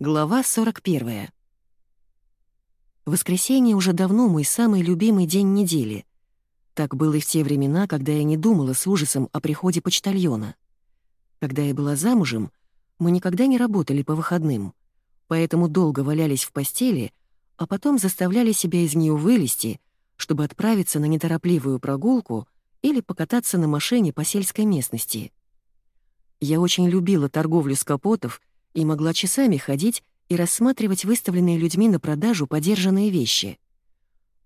Глава 41. Воскресенье уже давно мой самый любимый день недели. Так было и в те времена, когда я не думала с ужасом о приходе почтальона. Когда я была замужем, мы никогда не работали по выходным, поэтому долго валялись в постели, а потом заставляли себя из нее вылезти, чтобы отправиться на неторопливую прогулку или покататься на машине по сельской местности. Я очень любила торговлю с капотов и могла часами ходить и рассматривать выставленные людьми на продажу подержанные вещи.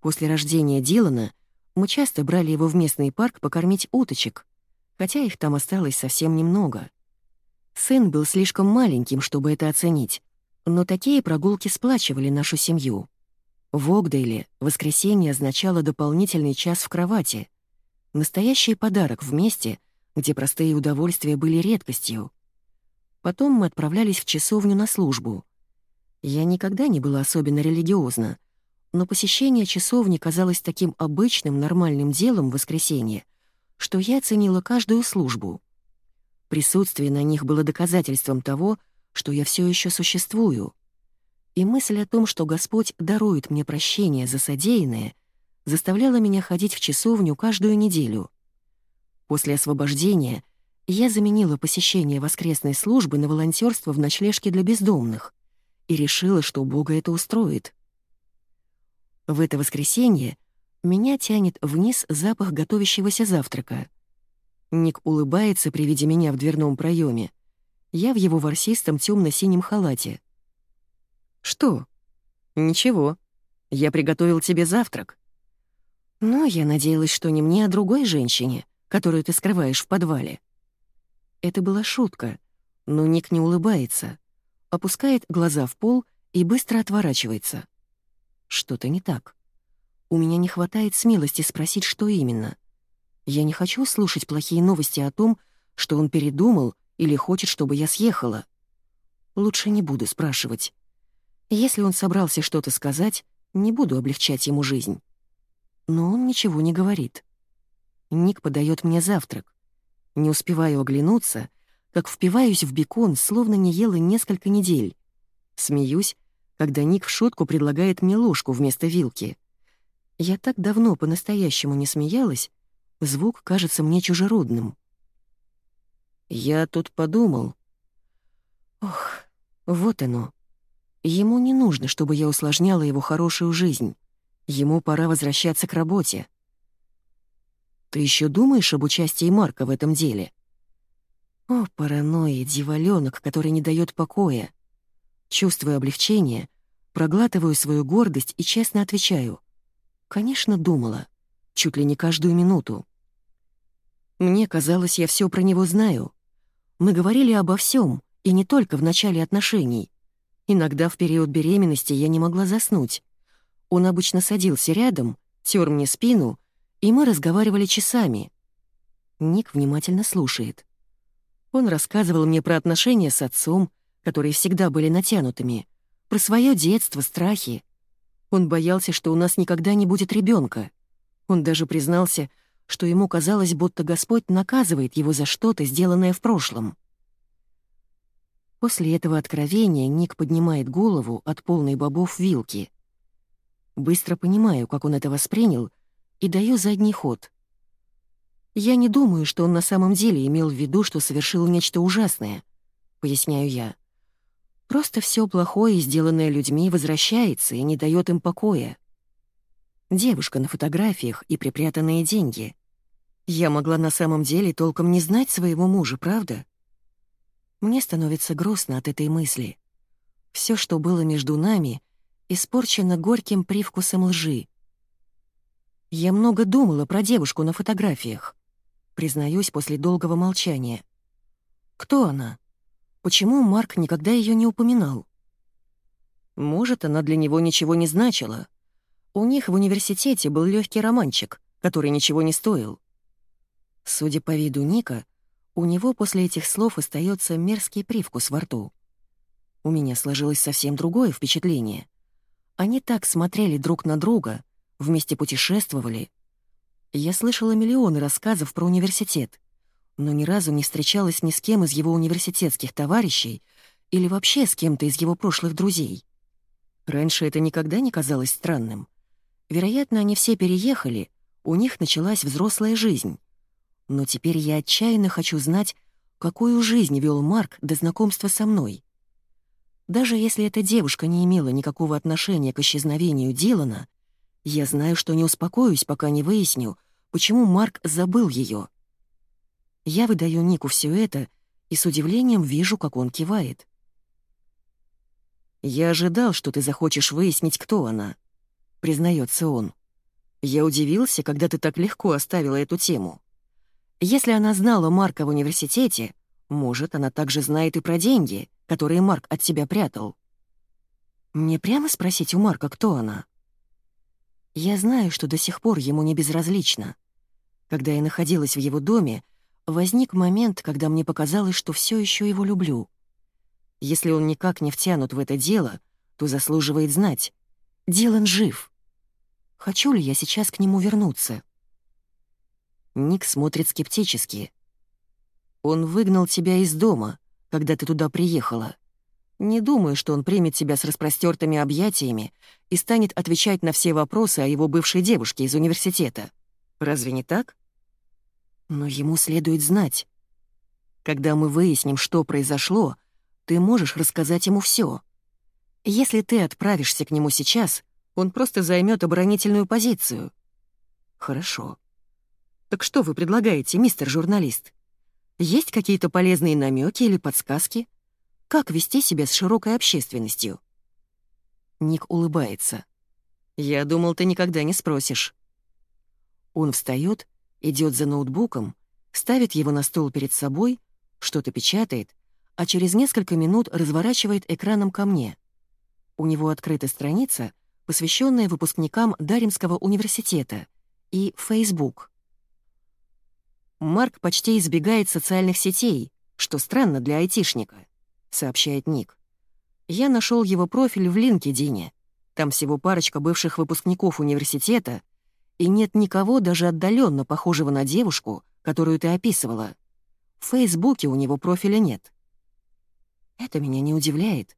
После рождения Дилана мы часто брали его в местный парк покормить уточек, хотя их там осталось совсем немного. Сын был слишком маленьким, чтобы это оценить, но такие прогулки сплачивали нашу семью. В Огдейле воскресенье означало дополнительный час в кровати. Настоящий подарок в месте, где простые удовольствия были редкостью. Потом мы отправлялись в часовню на службу. Я никогда не была особенно религиозна, но посещение часовни казалось таким обычным, нормальным делом в воскресенье, что я оценила каждую службу. Присутствие на них было доказательством того, что я все еще существую. И мысль о том, что Господь дарует мне прощение за содеянное, заставляла меня ходить в часовню каждую неделю. После освобождения я заменила посещение воскресной службы на волонтерство в ночлежке для бездомных и решила, что Бога это устроит. В это воскресенье меня тянет вниз запах готовящегося завтрака. Ник улыбается при виде меня в дверном проеме. Я в его ворсистом темно-синем халате. «Что?» «Ничего. Я приготовил тебе завтрак». «Но я надеялась, что не мне, а другой женщине, которую ты скрываешь в подвале». Это была шутка, но Ник не улыбается, опускает глаза в пол и быстро отворачивается. Что-то не так. У меня не хватает смелости спросить, что именно. Я не хочу слушать плохие новости о том, что он передумал или хочет, чтобы я съехала. Лучше не буду спрашивать. Если он собрался что-то сказать, не буду облегчать ему жизнь. Но он ничего не говорит. Ник подает мне завтрак. Не успеваю оглянуться, как впиваюсь в бекон, словно не ела несколько недель. Смеюсь, когда Ник в шутку предлагает мне ложку вместо вилки. Я так давно по-настоящему не смеялась, звук кажется мне чужеродным. Я тут подумал. Ох, вот оно. Ему не нужно, чтобы я усложняла его хорошую жизнь. Ему пора возвращаться к работе. Ты еще думаешь об участии Марка в этом деле? О, паранойя, дьяволёнок, который не дает покоя. Чувствуя облегчение, проглатываю свою гордость и честно отвечаю. Конечно, думала. Чуть ли не каждую минуту. Мне казалось, я все про него знаю. Мы говорили обо всем, и не только в начале отношений. Иногда в период беременности я не могла заснуть. Он обычно садился рядом, тер мне спину и мы разговаривали часами. Ник внимательно слушает. Он рассказывал мне про отношения с отцом, которые всегда были натянутыми, про свое детство, страхи. Он боялся, что у нас никогда не будет ребенка. Он даже признался, что ему казалось, будто Господь наказывает его за что-то, сделанное в прошлом. После этого откровения Ник поднимает голову от полной бобов вилки. Быстро понимаю, как он это воспринял — и даю задний ход. «Я не думаю, что он на самом деле имел в виду, что совершил нечто ужасное», — поясняю я. «Просто все плохое, сделанное людьми, возвращается и не дает им покоя. Девушка на фотографиях и припрятанные деньги. Я могла на самом деле толком не знать своего мужа, правда?» Мне становится грустно от этой мысли. Все, что было между нами, испорчено горьким привкусом лжи. Я много думала про девушку на фотографиях. Признаюсь после долгого молчания. Кто она? Почему Марк никогда ее не упоминал? Может, она для него ничего не значила. У них в университете был легкий романчик, который ничего не стоил. Судя по виду Ника, у него после этих слов остается мерзкий привкус во рту. У меня сложилось совсем другое впечатление. Они так смотрели друг на друга, вместе путешествовали. Я слышала миллионы рассказов про университет, но ни разу не встречалась ни с кем из его университетских товарищей или вообще с кем-то из его прошлых друзей. Раньше это никогда не казалось странным. Вероятно, они все переехали, у них началась взрослая жизнь. Но теперь я отчаянно хочу знать, какую жизнь вел Марк до знакомства со мной. Даже если эта девушка не имела никакого отношения к исчезновению Дилана, я знаю, что не успокоюсь, пока не выясню, почему Марк забыл ее. Я выдаю Нику все это и с удивлением вижу, как он кивает. «Я ожидал, что ты захочешь выяснить, кто она», — признается он. «Я удивился, когда ты так легко оставила эту тему. Если она знала Марка в университете, может, она также знает и про деньги, которые Марк от тебя прятал. Мне прямо спросить у Марка, кто она?» Я знаю, что до сих пор ему не безразлично. Когда я находилась в его доме, возник момент, когда мне показалось, что все еще его люблю. Если он никак не втянут в это дело, то заслуживает знать. Дилан жив. Хочу ли я сейчас к нему вернуться? Ник смотрит скептически. Он выгнал тебя из дома, когда ты туда приехала. Не думаю, что он примет тебя с распростертыми объятиями и станет отвечать на все вопросы о его бывшей девушке из университета. Разве не так? Но ему следует знать. Когда мы выясним, что произошло, ты можешь рассказать ему все. Если ты отправишься к нему сейчас, он просто займет оборонительную позицию. Хорошо. Так что вы предлагаете, мистер журналист? Есть какие-то полезные намеки или подсказки? Как вести себя с широкой общественностью? Ник улыбается. «Я думал, ты никогда не спросишь». Он встает, идет за ноутбуком, ставит его на стол перед собой, что-то печатает, а через несколько минут разворачивает экраном ко мне. У него открыта страница, посвященная выпускникам Даримского университета, и Facebook. Марк почти избегает социальных сетей, что странно для айтишника сообщает Ник. Я нашел его профиль в LinkedIn. Там всего парочка бывших выпускников университета, и нет никого даже отдаленно похожего на девушку, которую ты описывала. В Фейсбуке у него профиля нет. Это меня не удивляет.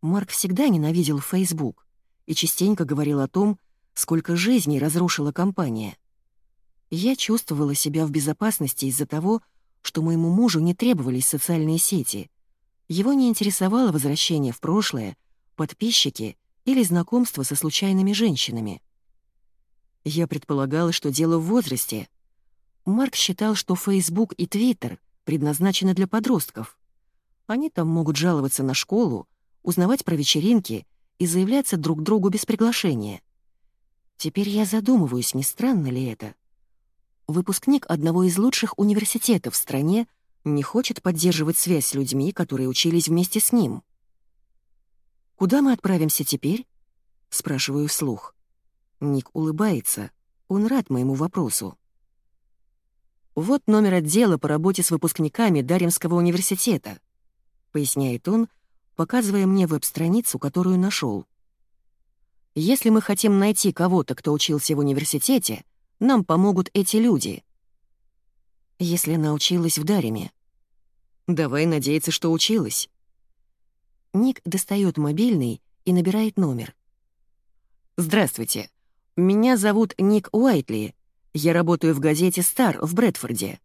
Марк всегда ненавидел Фейсбук и частенько говорил о том, сколько жизней разрушила компания. Я чувствовала себя в безопасности из-за того, что моему мужу не требовались социальные сети — его не интересовало возвращение в прошлое, подписчики или знакомство со случайными женщинами. Я предполагала, что дело в возрасте. Марк считал, что Facebook и Twitter предназначены для подростков. Они там могут жаловаться на школу, узнавать про вечеринки и заявляться друг другу без приглашения. Теперь я задумываюсь, не странно ли это. Выпускник одного из лучших университетов в стране — не хочет поддерживать связь с людьми, которые учились вместе с ним. «Куда мы отправимся теперь?» — спрашиваю вслух. Ник улыбается. Он рад моему вопросу. «Вот номер отдела по работе с выпускниками Даремского университета», — поясняет он, показывая мне веб-страницу, которую нашел. «Если мы хотим найти кого-то, кто учился в университете, нам помогут эти люди если она училась в Дареме. Давай надеяться, что училась. Ник достает мобильный и набирает номер. «Здравствуйте. Меня зовут Ник Уайтли. Я работаю в газете «Стар» в Брэдфорде».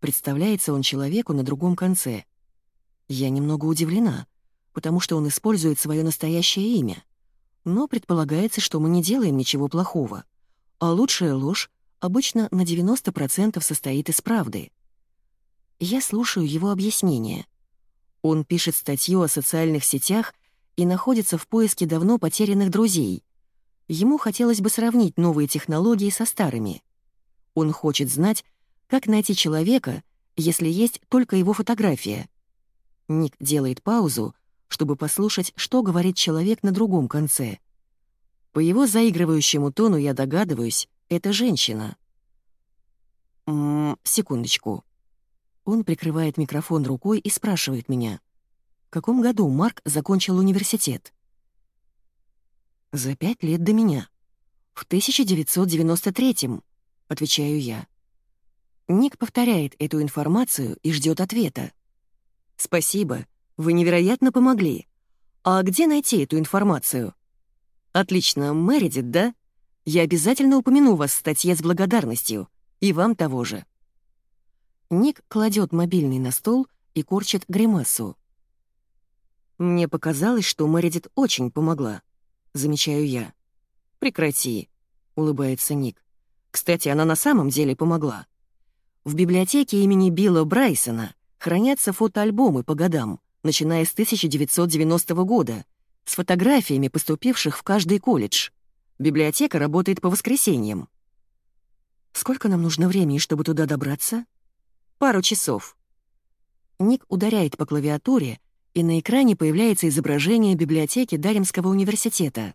Представляется он человеку на другом конце. Я немного удивлена, потому что он использует свое настоящее имя. Но предполагается, что мы не делаем ничего плохого. А лучшая ложь обычно на 90% состоит из правды. Я слушаю его объяснение. Он пишет статью о социальных сетях и находится в поиске давно потерянных друзей. Ему хотелось бы сравнить новые технологии со старыми. Он хочет знать, как найти человека, если есть только его фотография. Ник делает паузу, чтобы послушать, что говорит человек на другом конце. По его заигрывающему тону я догадываюсь, это женщина. М секундочку. Он прикрывает микрофон рукой и спрашивает меня. В каком году Марк закончил университет? За пять лет до меня. В 1993-м, отвечаю я. Ник повторяет эту информацию и ждет ответа. «Спасибо. Вы невероятно помогли. А где найти эту информацию? Отлично, Мэридит, да? Я обязательно упомяну вас в статье с благодарностью. И вам того же. Ник кладет мобильный на стол и корчит гримасу. Мне показалось, что Мэридит очень помогла. Замечаю я. Прекрати, улыбается Ник. Кстати, она на самом деле помогла. В библиотеке имени Билла Брайсона хранятся фотоальбомы по годам, начиная с 1990 года, с фотографиями поступивших в каждый колледж. Библиотека работает по воскресеньям. Сколько нам нужно времени, чтобы туда добраться? Пару часов. Ник ударяет по клавиатуре, и на экране появляется изображение библиотеки Даримского университета.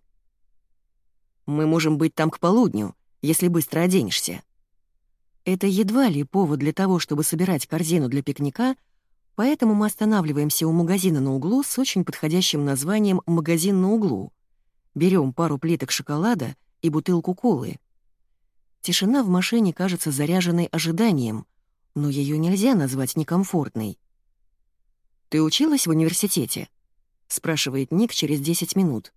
Мы можем быть там к полудню, если быстро оденешься. Это едва ли повод для того, чтобы собирать корзину для пикника, поэтому мы останавливаемся у магазина на углу с очень подходящим названием «Магазин на углу». Берем пару плиток шоколада и бутылку колы. Тишина в машине кажется заряженной ожиданием, но ее нельзя назвать некомфортной. «Ты училась в университете?» — спрашивает Ник через 10 минут.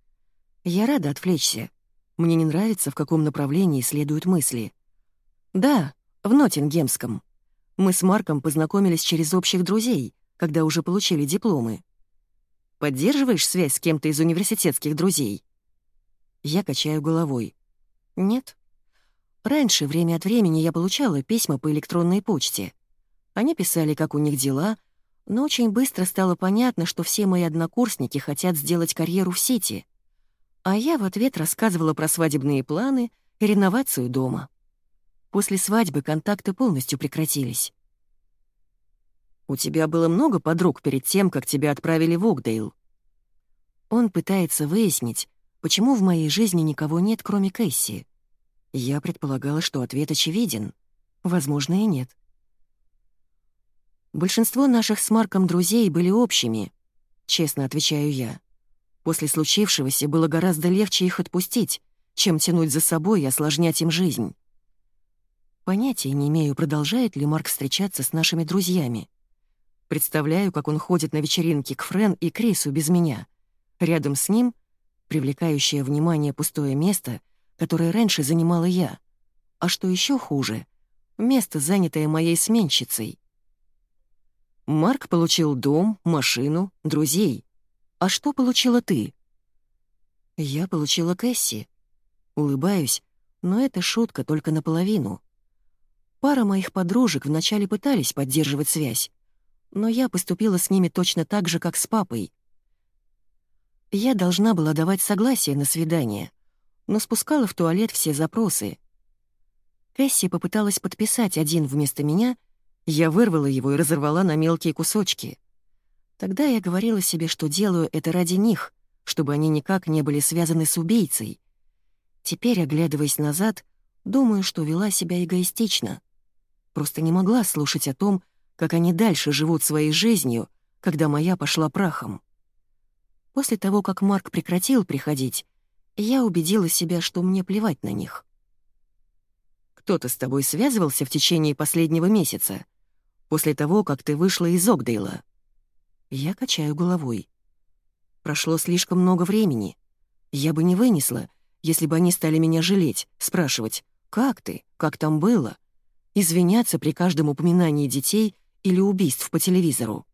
«Я рада отвлечься. Мне не нравится, в каком направлении следуют мысли». «Да, в Ноттингемском. Мы с Марком познакомились через общих друзей, когда уже получили дипломы. Поддерживаешь связь с кем-то из университетских друзей? Я качаю головой. Нет. Раньше, время от времени, я получала письма по электронной почте. Они писали, как у них дела, но очень быстро стало понятно, что все мои однокурсники хотят сделать карьеру в сети. А я в ответ рассказывала про свадебные планы и реновацию дома. После свадьбы контакты полностью прекратились. «У тебя было много подруг перед тем, как тебя отправили в Окдейл?» Он пытается выяснить, почему в моей жизни никого нет, кроме Кэсси. Я предполагала, что ответ очевиден. Возможно, и нет. Большинство наших с Марком друзей были общими, честно отвечаю я. После случившегося было гораздо легче их отпустить, чем тянуть за собой и осложнять им жизнь. Понятия не имею, продолжает ли Марк встречаться с нашими друзьями. Представляю, как он ходит на вечеринки к Френ и Крису без меня. Рядом с ним — привлекающее внимание пустое место, которое раньше занимала я. А что еще хуже — место, занятое моей сменщицей. Марк получил дом, машину, друзей. А что получила ты? Я получила Кэсси. Улыбаюсь, но это шутка только наполовину. Пара моих подружек вначале пытались поддерживать связь, но я поступила с ними точно так же, как с папой. Я должна была давать согласие на свидание, но спускала в туалет все запросы. Кэсси попыталась подписать один вместо меня, я вырвала его и разорвала на мелкие кусочки. Тогда я говорила себе, что делаю это ради них, чтобы они никак не были связаны с убийцей. Теперь, оглядываясь назад, думаю, что вела себя эгоистично — Просто не могла слушать о том, как они дальше живут своей жизнью, когда моя пошла прахом. После того, как Марк прекратил приходить, я убедила себя, что мне плевать на них. «Кто-то с тобой связывался в течение последнего месяца, после того, как ты вышла из Огдейла?» Я качаю головой. Прошло слишком много времени. Я бы не вынесла, если бы они стали меня жалеть, спрашивать, «Как ты? Как там было?» извиняться при каждом упоминании детей или убийств по телевизору.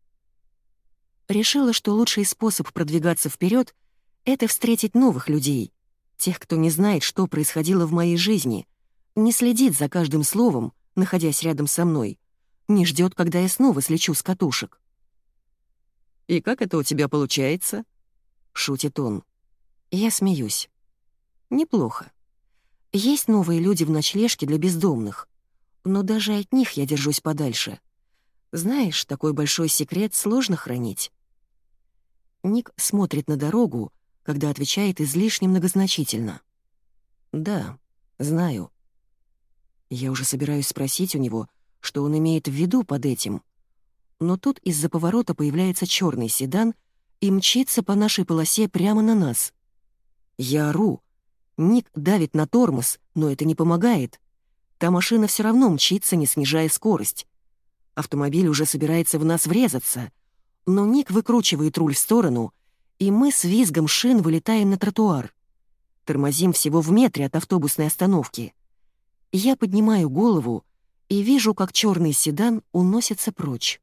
Решила, что лучший способ продвигаться вперед — это встретить новых людей, тех, кто не знает, что происходило в моей жизни, не следит за каждым словом, находясь рядом со мной, не ждет, когда я снова слечу с катушек. «И как это у тебя получается?» — шутит он. Я смеюсь. «Неплохо. Есть новые люди в ночлежке для бездомных но даже от них я держусь подальше. Знаешь, такой большой секрет сложно хранить. Ник смотрит на дорогу, когда отвечает излишне многозначительно. «Да, знаю». Я уже собираюсь спросить у него, что он имеет в виду под этим. Но тут из-за поворота появляется черный седан и мчится по нашей полосе прямо на нас. Я ору. Ник давит на тормоз, но это не помогает. Та машина все равно мчится, не снижая скорость. Автомобиль уже собирается в нас врезаться, но Ник выкручивает руль в сторону, и мы с визгом шин вылетаем на тротуар. Тормозим всего в метре от автобусной остановки. Я поднимаю голову и вижу, как черный седан уносится прочь.